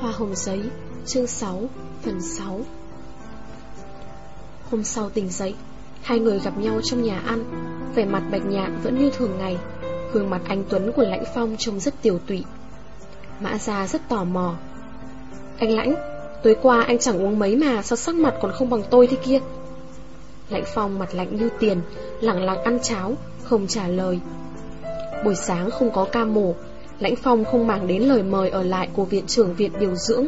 Hoa hồng giấy, chương 6, phần 6 Hôm sau tỉnh dậy, hai người gặp nhau trong nhà ăn, vẻ mặt bạch nhạn vẫn như thường ngày, gương mặt anh Tuấn của Lãnh Phong trông rất tiểu tụy. Mã Gia rất tò mò. Anh Lãnh, tối qua anh chẳng uống mấy mà sao sắc mặt còn không bằng tôi thế kia? Lãnh Phong mặt lạnh như tiền, lặng lặng ăn cháo, không trả lời. Buổi sáng không có ca mổ, Lãnh Phong không màng đến lời mời ở lại của viện trưởng viện điều dưỡng,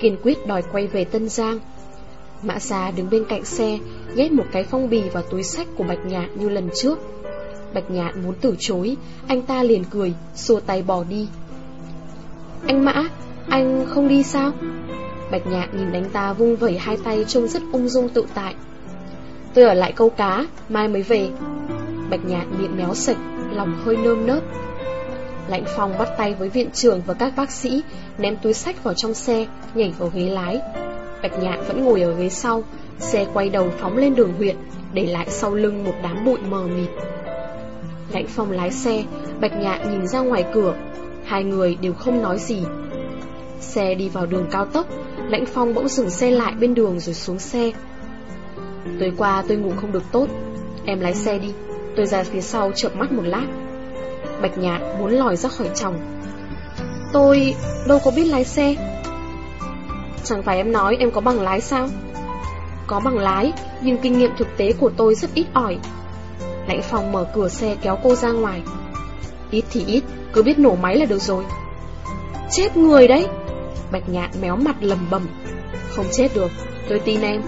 kiên quyết đòi quay về Tân Giang. Mã Xà đứng bên cạnh xe, nhét một cái phong bì vào túi sách của Bạch Nhạn như lần trước. Bạch Nhạn muốn từ chối, anh ta liền cười, xua tay bỏ đi. Anh Mã, anh không đi sao? Bạch Nhạn nhìn đánh ta vung vẩy hai tay trông rất ung dung tự tại. Tôi ở lại câu cá, mai mới về. Bạch Nhạn miệng méo sạch, lòng hơi nơm nớp. Lãnh Phong bắt tay với viện trưởng và các bác sĩ, ném túi sách vào trong xe, nhảy vào ghế lái. Bạch Nhạn vẫn ngồi ở ghế sau, xe quay đầu phóng lên đường huyện, để lại sau lưng một đám bụi mờ mịt. Lãnh Phong lái xe, Bạch Nhạn nhìn ra ngoài cửa, hai người đều không nói gì. Xe đi vào đường cao tốc, Lãnh Phong bỗng dừng xe lại bên đường rồi xuống xe. Tối qua tôi ngủ không được tốt, em lái xe đi, tôi ra phía sau chợp mắt một lát. Bạch Nhạn muốn lòi ra khỏi chồng. Tôi đâu có biết lái xe. Chẳng phải em nói em có bằng lái sao? Có bằng lái, nhưng kinh nghiệm thực tế của tôi rất ít ỏi. Lãnh Phong mở cửa xe kéo cô ra ngoài. Ít thì ít, cứ biết nổ máy là được rồi. Chết người đấy! Bạch Nhạn méo mặt lầm bầm. Không chết được, tôi tin em.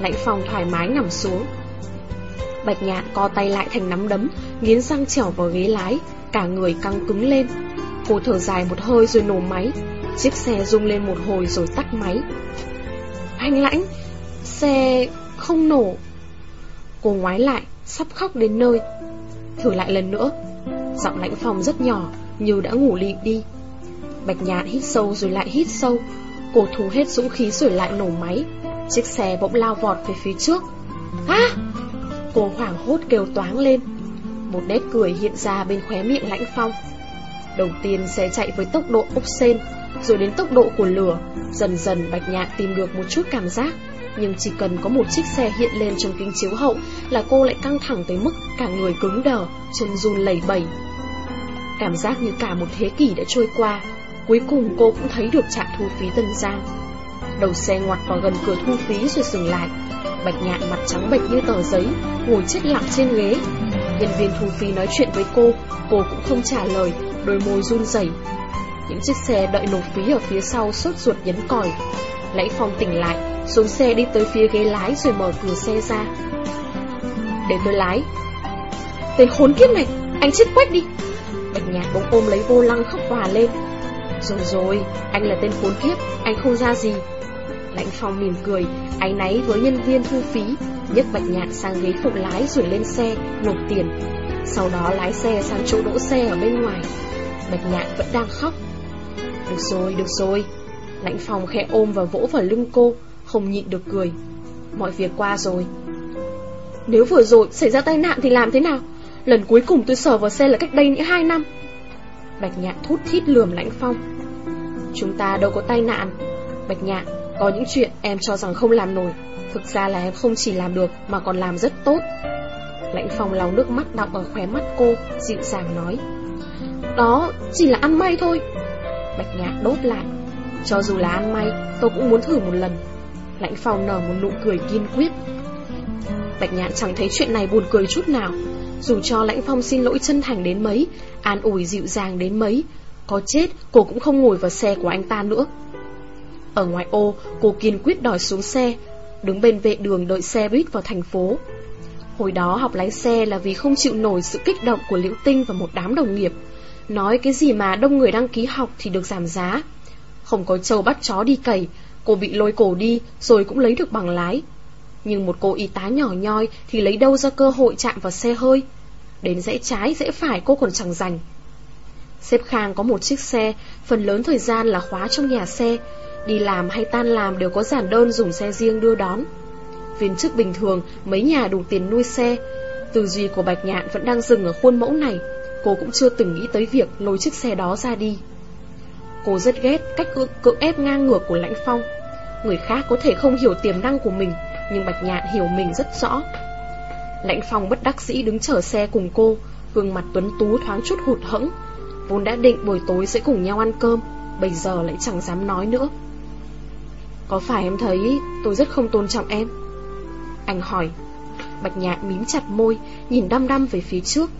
Lãnh Phong thoải mái nằm xuống. Bạch Nhạn co tay lại thành nắm đấm, nghiến răng trèo vào ghế lái, cả người căng cứng lên. Cô thở dài một hơi rồi nổ máy, chiếc xe rung lên một hồi rồi tắt máy. Anh lãnh, xe không nổ. Cô ngoái lại, sắp khóc đến nơi. Thử lại lần nữa. Giọng lãnh phòng rất nhỏ, như đã ngủ lịm đi. Bạch nhạn hít sâu rồi lại hít sâu. Cô thu hết dũng khí rồi lại nổ máy. Chiếc xe bỗng lao vọt về phía trước. À! Cô hoảng hốt kêu toáng lên. Một nét cười hiện ra bên khóe miệng lãnh phong. Đầu tiên xe chạy với tốc độ ốc sen, rồi đến tốc độ của lửa. Dần dần Bạch Nhạn tìm được một chút cảm giác nhưng chỉ cần có một chiếc xe hiện lên trong kính chiếu hậu là cô lại căng thẳng tới mức cả người cứng đờ, chân run lẩy bẩy. Cảm giác như cả một thế kỷ đã trôi qua, cuối cùng cô cũng thấy được trạm thu phí Tân Giang. Đầu xe ngoặt vào gần cửa thu phí rồi dừng lại. Bạch nhạn mặt trắng bệch như tờ giấy, ngồi chết lặng trên ghế. Nhân viên thu phí nói chuyện với cô, cô cũng không trả lời, đôi môi run rẩy. Những chiếc xe đợi nộp phí ở phía sau sốt ruột nhấn còi. Lãnh Phong tỉnh lại, xuống xe đi tới phía ghế lái rồi mở cửa xe ra. Để tôi lái. Tên khốn kiếp này, anh chết quách đi. Bạch nhạc bỗng ôm lấy vô lăng khóc hòa lên. Rồi rồi, anh là tên khốn kiếp, anh không ra gì. Lãnh Phong mỉm cười, áy náy với nhân viên thu phí, nhấc Bạch Nhạn sang ghế phụ lái rồi lên xe, nộp tiền. Sau đó lái xe sang chỗ đỗ xe ở bên ngoài. Bạch Nhạn vẫn đang khóc. Được rồi, được rồi. Lãnh Phong khẽ ôm và vỗ vào lưng cô, không nhịn được cười. Mọi việc qua rồi. Nếu vừa rồi xảy ra tai nạn thì làm thế nào? Lần cuối cùng tôi sờ vào xe là cách đây những hai năm. Bạch Nhạn thút thít lườm Lãnh Phong. Chúng ta đâu có tai nạn. Bạch Nhạn, có những chuyện em cho rằng không làm nổi. Thực ra là em không chỉ làm được, Mà còn làm rất tốt. Lãnh Phong lau nước mắt đọng ở khóe mắt cô, Dịu dàng nói. Đó chỉ là ăn may thôi. Bạch Nhạc đốt lại. Cho dù là ăn may, tôi cũng muốn thử một lần. Lãnh Phong nở một nụ cười kiên quyết. Bạch Nhạn chẳng thấy chuyện này buồn cười chút nào. Dù cho Lãnh Phong xin lỗi chân thành đến mấy, An ủi dịu dàng đến mấy, Có chết cô cũng không ngồi vào xe của anh ta nữa ở ngoài ô, cô kiên quyết đòi xuống xe, đứng bên vệ đường đợi xe buýt vào thành phố. Hồi đó học lái xe là vì không chịu nổi sự kích động của Liễu Tinh và một đám đồng nghiệp. Nói cái gì mà đông người đăng ký học thì được giảm giá. Không có trâu bắt chó đi cày, cô bị lôi cổ đi rồi cũng lấy được bằng lái. Nhưng một cô y tá nhỏ nhoi thì lấy đâu ra cơ hội chạm vào xe hơi. Đến rẽ trái rẽ phải cô còn chẳng dành. Xếp Khang có một chiếc xe, phần lớn thời gian là khóa trong nhà xe, Đi làm hay tan làm đều có giản đơn dùng xe riêng đưa đón. Viên chức bình thường Mấy nhà đủ tiền nuôi xe. Tư duy của Bạch Nhạn vẫn đang dừng ở khuôn mẫu này. Cô cũng chưa từng nghĩ tới việc lôi chiếc xe đó ra đi. Cô rất ghét cách cưỡng, cưỡng ép ngang ngược của Lãnh Phong. Người khác có thể không hiểu tiềm năng của mình Nhưng Bạch Nhạn hiểu mình rất rõ. Lãnh Phong bất đắc dĩ đứng chở xe cùng cô Gương mặt tuấn tú thoáng chút hụt hẫng. Vốn đã định buổi tối sẽ cùng nhau ăn cơm Bây giờ lại chẳng dám nói nữa. Có phải em thấy tôi rất không tôn trọng em? Anh hỏi. Bạch Nhạn mím chặt môi, Nhìn đăm đăm về phía trước.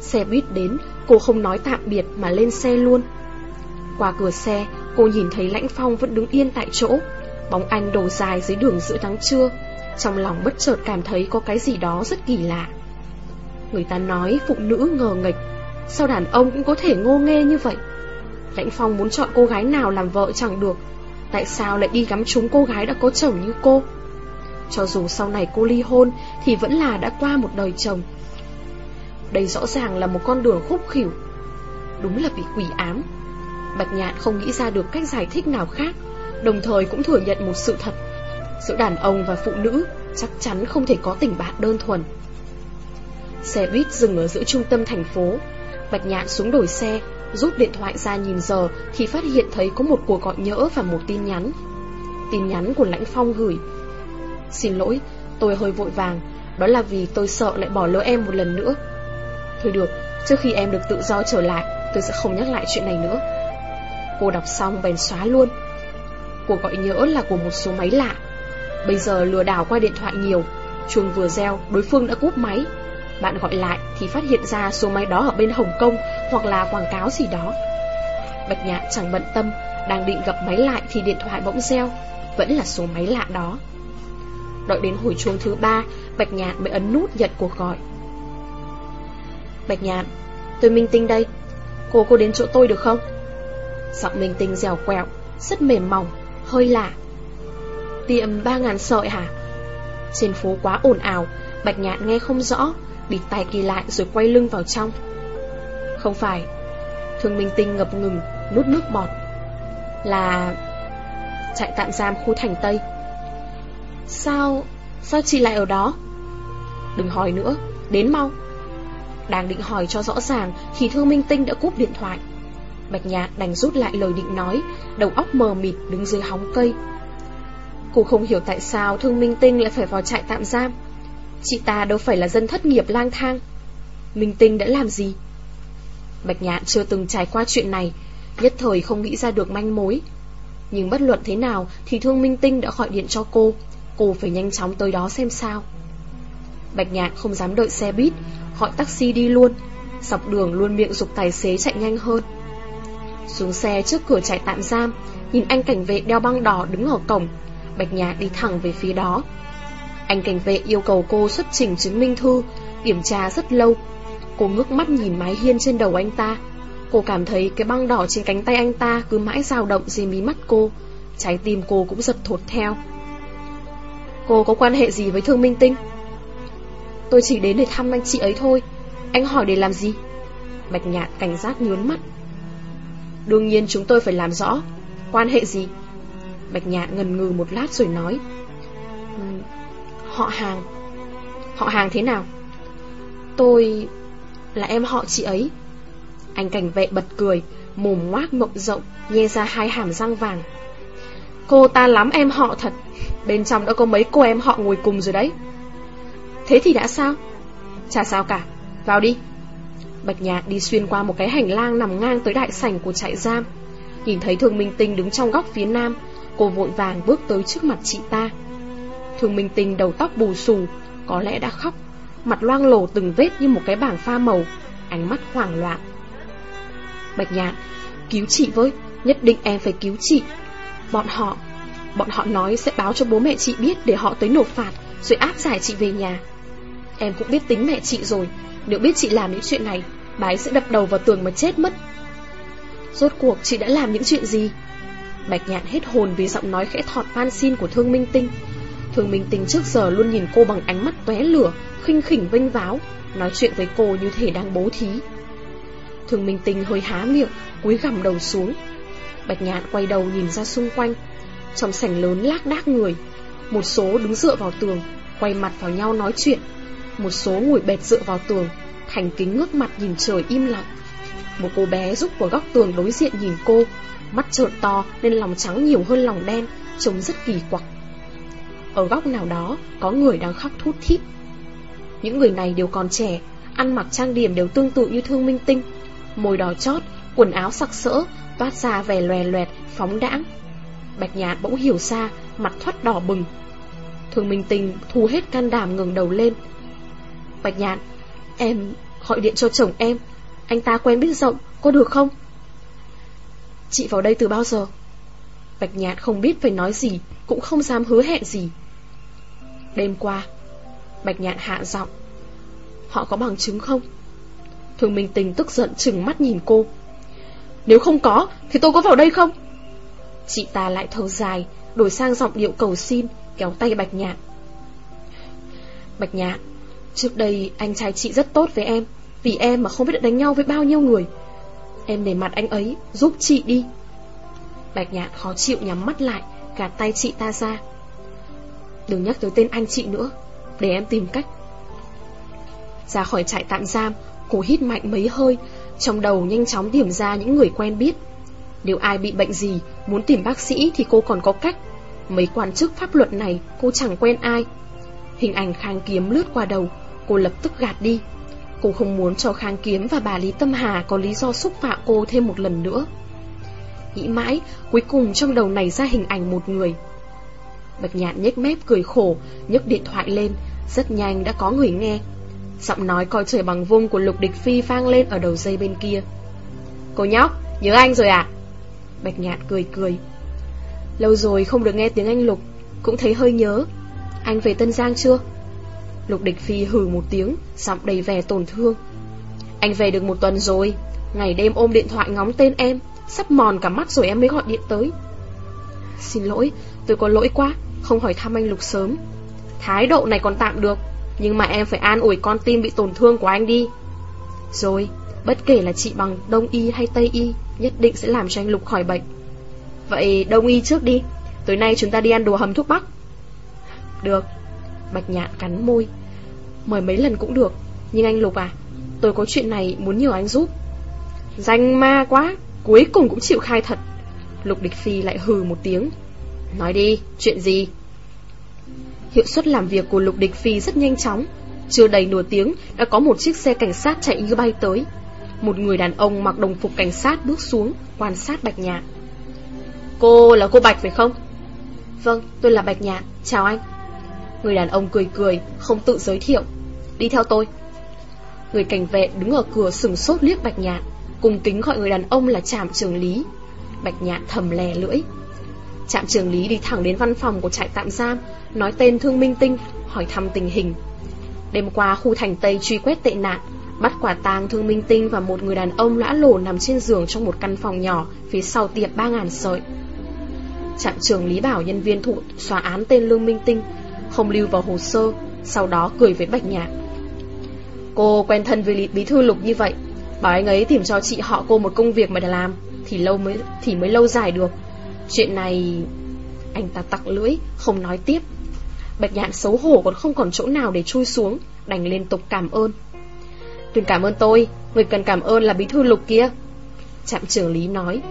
Xe buýt đến, Cô không nói tạm biệt mà lên xe luôn. Qua cửa xe, Cô nhìn thấy Lãnh Phong vẫn đứng yên tại chỗ. Bóng anh đổ dài dưới đường giữa tháng trưa. Trong lòng bất chợt cảm thấy có cái gì đó rất kỳ lạ. Người ta nói phụ nữ ngờ nghịch. Sao đàn ông cũng có thể ngô nghê như vậy? Lãnh Phong muốn chọn cô gái nào làm vợ chẳng được. Tại sao lại đi gắm trúng cô gái đã có chồng như cô? Cho dù sau này cô ly hôn Thì vẫn là đã qua một đời chồng. Đây rõ ràng là một con đường khúc khỉu, Đúng là bị quỷ ám. Bạch Nhạn không nghĩ ra được cách giải thích nào khác, Đồng thời cũng thừa nhận một sự thật. Giữa đàn ông và phụ nữ Chắc chắn không thể có tình bạn đơn thuần. Xe buýt dừng ở giữa trung tâm thành phố, Bạch Nhạn xuống đổi xe Rút điện thoại ra nhìn giờ Thì phát hiện thấy có một cuộc gọi nhỡ và một tin nhắn. Tin nhắn của Lãnh Phong gửi Xin lỗi, tôi hơi vội vàng Đó là vì tôi sợ lại bỏ lỡ em một lần nữa. Thôi được, trước khi em được tự do trở lại Tôi sẽ không nhắc lại chuyện này nữa. Cô đọc xong bèn xóa luôn. Cuộc gọi nhỡ là của một số máy lạ. Bây giờ lừa đảo qua điện thoại nhiều Chuông vừa reo, đối phương đã cúp máy. Bạn gọi lại thì phát hiện ra số máy đó ở bên Hồng Kông hoặc là quảng cáo gì đó. Bạch Nhạn chẳng bận tâm, Đang định gặp máy lại thì điện thoại bỗng reo, Vẫn là số máy lạ đó. Đợi đến hồi chuông thứ ba, Bạch Nhạn mới ấn nút nhận cuộc gọi. Bạch Nhạn Tôi Minh Tinh đây. Cô cô đến chỗ tôi được không? Giọng Minh Tinh dẻo quẹo, Rất mềm mỏng, hơi lạ. Tiệm ba ngàn sợi hả? Trên phố quá ồn ào, Bạch nhạn nghe không rõ, Bịt tai kỳ lại rồi quay lưng vào trong. Không phải. Thương Minh Tinh ngập ngừng Nút nước bọt. Là Trại tạm giam khu thành Tây. Sao Sao chị lại ở đó? Đừng hỏi nữa, Đến mau. Đang định hỏi cho rõ ràng Thì Thương Minh Tinh đã cúp điện thoại. Bạch Nhạc đành rút lại lời định nói, Đầu óc mờ mịt đứng dưới hóng cây. Cô không hiểu tại sao Thương Minh Tinh lại phải vào trại tạm giam. Chị ta đâu phải là dân thất nghiệp lang thang. Minh Tinh đã làm gì? Bạch Nhạn chưa từng trải qua chuyện này, Nhất thời không nghĩ ra được manh mối. Nhưng bất luận thế nào Thì Thương Minh Tinh đã gọi điện cho cô Cô phải nhanh chóng tới đó xem sao. Bạch Nhạn không dám đợi xe buýt, Gọi taxi đi luôn, Dọc đường luôn miệng dục tài xế chạy nhanh hơn. Xuống xe trước cửa trại tạm giam, Nhìn anh cảnh vệ đeo băng đỏ đứng ở cổng, Bạch Nhạn đi thẳng về phía đó. Anh cảnh vệ yêu cầu cô xuất trình chứng minh thư, Kiểm tra rất lâu. Cô ngước mắt nhìn mái hiên trên đầu anh ta. Cô cảm thấy cái băng đỏ trên cánh tay anh ta Cứ mãi dao động dưới mí mắt cô. Trái tim cô cũng giật thột theo. Cô có quan hệ gì với Thương Minh Tinh? Tôi chỉ đến để thăm anh chị ấy thôi. Anh hỏi để làm gì? Bạch nhạn cảnh giác nhướn mắt. Đương nhiên chúng tôi phải làm rõ. Quan hệ gì? Bạch Nhạn ngần ngừ một lát rồi nói. Họ hàng. Họ hàng thế nào? Tôi là em họ chị ấy. Anh cảnh vệ bật cười, Mồm ngoác mộng rộng, Nhe ra hai hàm răng vàng. Cô ta lắm em họ thật, Bên trong đã có mấy cô em họ ngồi cùng rồi đấy. Thế thì đã sao? Chả sao cả, Vào đi. Bạch Nhạc đi xuyên qua một cái hành lang nằm ngang tới đại sảnh của trại giam. Nhìn thấy thường Minh Tinh đứng trong góc phía nam, Cô vội vàng bước tới trước mặt chị ta. Thường Minh Tinh đầu tóc bù xù, Có lẽ đã khóc. Mặt loang lổ từng vết như một cái bảng pha màu, Ánh mắt hoảng loạn. Bạch Nhạn, Cứu chị với, Nhất định em phải cứu chị. Bọn họ Bọn họ nói sẽ báo cho bố mẹ chị biết Để họ tới nộp phạt, Rồi áp giải chị về nhà. Em cũng biết tính mẹ chị rồi, nếu biết chị làm những chuyện này, Bà ấy sẽ đập đầu vào tường mà chết mất. Rốt cuộc chị đã làm những chuyện gì? Bạch nhạn hết hồn vì giọng nói khẽ thọt van xin của Thương Minh Tinh thường Minh Tinh trước giờ luôn nhìn cô bằng ánh mắt tóe lửa, khinh khỉnh vênh váo, Nói chuyện với cô như thể đang bố thí. Thường Minh Tinh hơi há miệng, Cúi gằm đầu xuống. Bạch nhạn quay đầu nhìn ra xung quanh. Trong sảnh lớn lác đác người, Một số đứng dựa vào tường, Quay mặt vào nhau nói chuyện. Một số ngồi bệt dựa vào tường, Thành kính ngước mặt nhìn trời im lặng. Một cô bé rúc vào góc tường đối diện nhìn cô, Mắt trợn to nên lòng trắng nhiều hơn lòng đen, Trông rất kỳ quặc. Ở góc nào đó có người đang khóc thút thít. Những người này đều còn trẻ Ăn mặc trang điểm đều tương tự như thương minh tinh. Môi đỏ chót, quần áo sặc sỡ Toát ra vẻ lòe loẹt, phóng đãng. Bạch nhạt bỗng hiểu ra Mặt thoát đỏ bừng. Thương minh tinh thu hết can đảm ngừng đầu lên. Bạch nhạn Em gọi điện cho chồng em. Anh ta quen biết rộng, có được không? Chị vào đây từ bao giờ? Bạch nhạn không biết phải nói gì Cũng không dám hứa hẹn gì. Đêm qua. Bạch nhạn hạ giọng. Họ có bằng chứng không? Thường Minh Tình tức giận chừng mắt nhìn cô. Nếu không có, Thì tôi có vào đây không? Chị ta lại thở dài, Đổi sang giọng điệu cầu xin, Kéo tay Bạch Nhạn. Bạch Nhạn, Trước đây anh trai chị rất tốt với em, Vì em mà không biết đánh nhau với bao nhiêu người. Em để mặt anh ấy, Giúp chị đi. Bạch Nhạn khó chịu nhắm mắt lại, Gạt tay chị ta ra. Đừng nhắc tới tên anh chị nữa. Để em tìm cách. Ra khỏi trại tạm giam, Cô hít mạnh mấy hơi. Trong đầu nhanh chóng điểm ra những người quen biết. Nếu ai bị bệnh gì, Muốn tìm bác sĩ thì cô còn có cách. Mấy quan chức pháp luật này, Cô chẳng quen ai. Hình ảnh khang kiếm lướt qua đầu, Cô lập tức gạt đi. Cô không muốn cho khang kiếm và bà Lý Tâm Hà Có lý do xúc phạm cô thêm một lần nữa. Nghĩ mãi, Cuối cùng trong đầu này ra hình ảnh một người. Bạch nhạn nhếch mép cười khổ nhấc điện thoại lên. Rất nhanh đã có người nghe. Giọng nói coi trời bằng vung của Lục Địch Phi vang lên ở đầu dây bên kia. Cô nhóc, nhớ anh rồi à? Bạch nhạn cười cười. Lâu rồi không được nghe tiếng anh Lục Cũng thấy hơi nhớ. Anh về Tân Giang chưa? Lục Địch Phi hừ một tiếng Giọng đầy vẻ tổn thương. Anh về được một tuần rồi Ngày đêm ôm điện thoại ngóng tên em Sắp mòn cả mắt rồi em mới gọi điện tới. Xin lỗi Tôi có lỗi quá. Không hỏi thăm anh Lục sớm. Thái độ này còn tạm được, Nhưng mà em phải an ủi con tim bị tổn thương của anh đi. Rồi, Bất kể là chị bằng Đông Y hay Tây Y, Nhất định sẽ làm cho anh Lục khỏi bệnh. Vậy Đông Y trước đi, Tối nay chúng ta đi ăn đồ hầm thuốc bắc. Được, Bạch nhạn cắn môi. Mời mấy lần cũng được, Nhưng anh Lục à Tôi có chuyện này muốn nhờ anh giúp. Danh ma quá, Cuối cùng cũng chịu khai thật. Lục địch phi lại hừ một tiếng. Nói đi, chuyện gì? Hiệu suất làm việc của Lục Địch Phi rất nhanh chóng. Chưa đầy nửa tiếng Đã có một chiếc xe cảnh sát chạy như bay tới. Một người đàn ông mặc đồng phục cảnh sát bước xuống Quan sát Bạch Nhạn. Cô là cô Bạch phải không? Vâng, tôi là Bạch Nhạn, chào anh. Người đàn ông cười cười Không tự giới thiệu. Đi theo tôi. Người cảnh vệ đứng ở cửa sừng sốt liếc Bạch Nhạn Cùng kính gọi người đàn ông là trạm trường lý. Bạch Nhạn thầm lè lưỡi Trạm trưởng lý đi thẳng đến văn phòng của trại tạm giam, Nói tên Thương Minh Tinh, Hỏi thăm tình hình. Đêm qua, khu thành Tây truy quét tệ nạn, Bắt quả tang Thương Minh Tinh và một người đàn ông lã lổ nằm trên giường trong một căn phòng nhỏ Phía sau tiệm 3.000 sợi. Trạm trưởng Lý bảo nhân viên thụ xóa án tên Lương Minh Tinh, Không lưu vào hồ sơ, Sau đó cười với Bạch Nhạc. Cô quen thân với bí thư lục như vậy, Bảo anh ấy tìm cho chị họ cô một công việc mà để làm, Thì lâu mới, thì mới lâu dài được. Chuyện này... Anh ta tặc lưỡi, không nói tiếp. Bạch nhạn xấu hổ còn không còn chỗ nào để chui xuống, đành liên tục cảm ơn. Đừng cảm ơn tôi, người cần cảm ơn là bí thư lục kia. Trạm trưởng lý nói.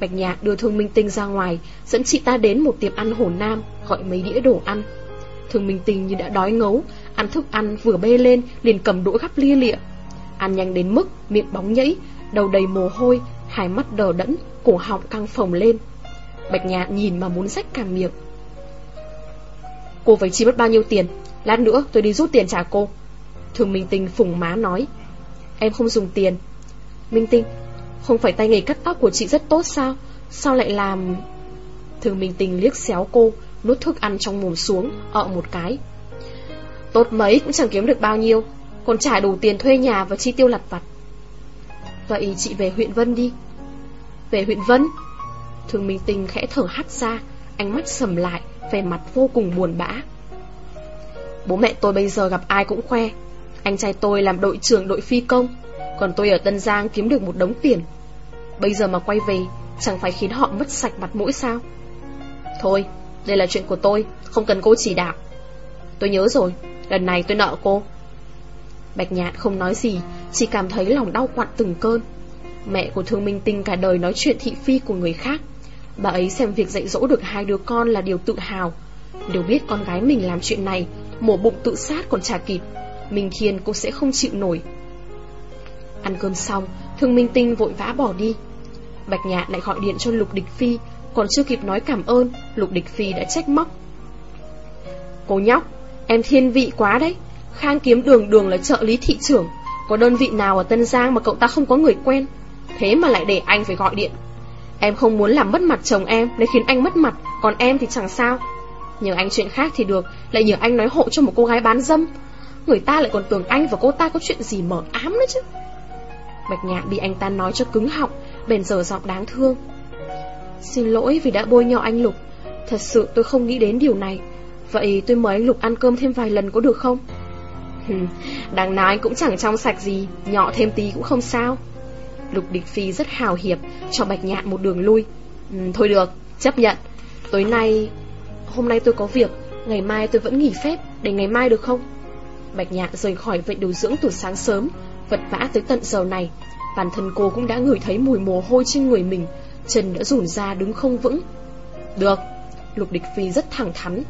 Bạch nhạn đưa thương minh tinh ra ngoài, dẫn chị ta đến một tiệm ăn Hồ Nam, gọi mấy đĩa đồ ăn. Thương minh tinh như đã đói ngấu, ăn thức ăn vừa bê lên, liền cầm đũa gắp lia lịa. Ăn nhanh đến mức miệng bóng nhẫy, đầu đầy mồ hôi, hai mắt đờ đẫn, cổ họng căng phồng lên. Bạch Nhạn nhìn mà muốn rách cả miệng. Cô phải chi mất bao nhiêu tiền? Lát nữa tôi đi rút tiền trả cô. Thường Minh Tinh phùng má nói. Em không dùng tiền. Minh Tinh, Không phải tay nghề cắt tóc của chị rất tốt sao? Sao lại làm? Thường Minh Tinh liếc xéo cô, Nuốt thức ăn trong mồm xuống, ọ một cái. Tốt mấy, cũng chẳng kiếm được bao nhiêu. Còn trả đủ tiền thuê nhà và chi tiêu lặt vặt. Vậy chị về huyện Vân đi. Về huyện Vân? Thương Minh Tinh khẽ thở hắt ra, Ánh mắt sầm lại, Vẻ mặt vô cùng buồn bã. Bố mẹ tôi bây giờ gặp ai cũng khoe, Anh trai tôi làm đội trưởng đội phi công, Còn tôi ở Tân Giang kiếm được một đống tiền. Bây giờ mà quay về, Chẳng phải khiến họ mất sạch mặt mũi sao? Thôi, Đây là chuyện của tôi, Không cần cô chỉ đạo. Tôi nhớ rồi, Lần này tôi nợ cô. Bạch Nhạn không nói gì, Chỉ cảm thấy lòng đau quặn từng cơn. Mẹ của thương minh tinh cả đời nói chuyện thị phi của người khác. Bà ấy xem việc dạy dỗ được hai đứa con là điều tự hào. Nếu biết con gái mình làm chuyện này, Mổ bụng tự sát còn chả kịp, Minh Thiên cũng sẽ không chịu nổi. Ăn cơm xong, Thương Minh Tinh vội vã bỏ đi. Bạch Nhạn lại gọi điện cho Lục Địch Phi, Còn chưa kịp nói cảm ơn, Lục Địch Phi đã trách móc. Cô nhóc, Em thiên vị quá đấy. Khang kiếm đường đường là trợ lý thị trưởng, Có đơn vị nào ở Tân Giang mà cậu ta không có người quen? Thế mà lại để anh phải gọi điện. Em không muốn làm mất mặt chồng em Nên khiến anh mất mặt, Còn em thì chẳng sao. Nhờ anh chuyện khác thì được, Lại nhờ anh nói hộ cho một cô gái bán dâm. Người ta lại còn tưởng anh và cô ta có chuyện gì mở ám nữa chứ. Bạch nhạn bị anh ta nói cho cứng họng bền giờ giọng đáng thương. Xin lỗi vì đã bôi nhọ anh Lục. Thật sự tôi không nghĩ đến điều này. Vậy tôi mời anh Lục ăn cơm thêm vài lần có được không? Đằng nào anh cũng chẳng trong sạch gì Nhỏ thêm tí cũng không sao. Lục Địch Phi rất hào hiệp Cho Bạch Nhạn một đường lui. Ừ, Thôi được, chấp nhận. Tối nay, hôm nay tôi có việc Ngày mai tôi vẫn nghỉ phép Để ngày mai được không? Bạch Nhạn rời khỏi vệ điều dưỡng từ sáng sớm Vật vã tới tận giờ này. Bản thân cô cũng đã ngửi thấy mùi mồ hôi trên người mình Chân đã rủn ra đứng không vững. Được Lục Địch Phi rất thẳng thắn.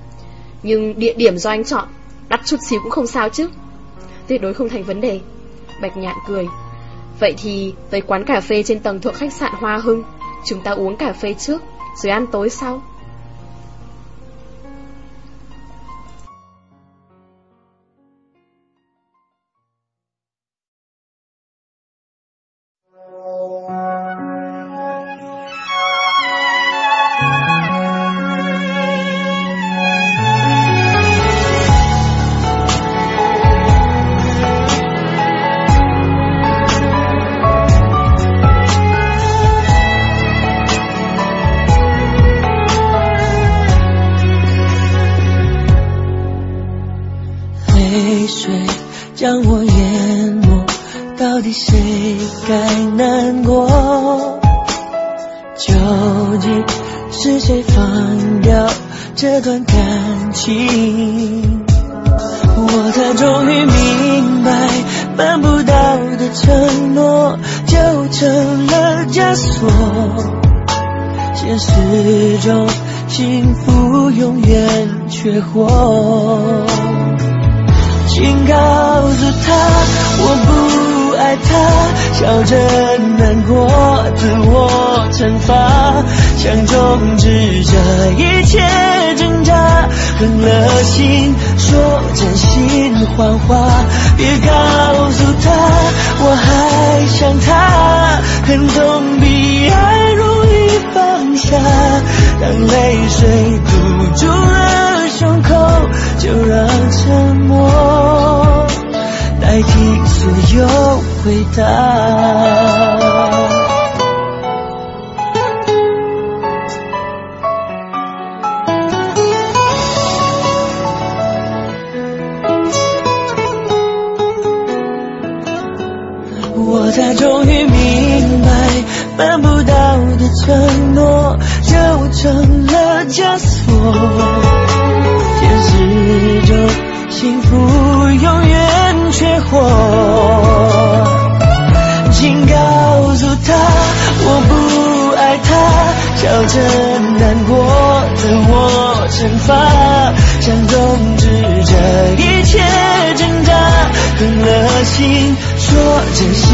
Nhưng địa điểm do anh chọn Đắt chút xíu cũng không sao chứ. Tuyệt đối không thành vấn đề. Bạch Nhạn cười. Vậy thì, tới quán cà phê trên tầng thuộc khách sạn Hoa Hưng, Chúng ta uống cà phê trước, Rồi ăn tối sau. 段感情，我才终于明白，办不到的承诺就成了枷锁。现实中幸福永远缺货，请告诉他我不。爱他，笑着难过，自我惩罚想终止这一切挣扎，狠了心说真心谎话，别告诉他我还想他，恨总比爱容易放下，当泪水堵住了胸口。就让沉默代替所有回答。惩罚，想终止这一切挣扎，狠了心，说着心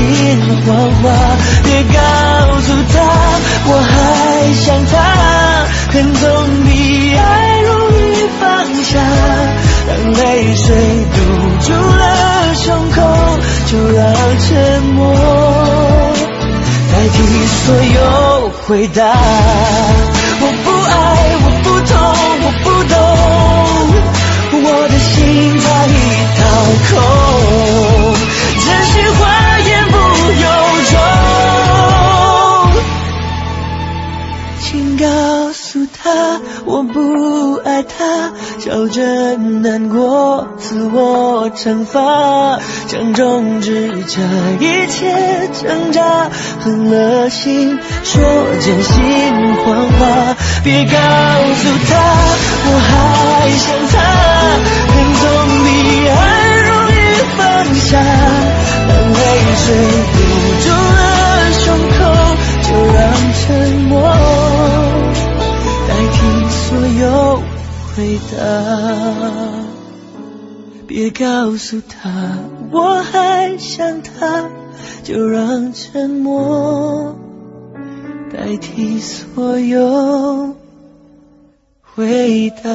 慌话，别告诉她我还想她，恨总比爱容易放下，当泪水堵住了胸口，就让沉默代替所有回答。他，我不爱他，笑着难过，自我惩罚，想终止这一切挣扎，狠了心说真心谎话，别告诉他，我还想他，恨总比爱容易放下，当泪水堵住了胸口。所有回答。别告诉他我还想他，就让沉默代替所有回答。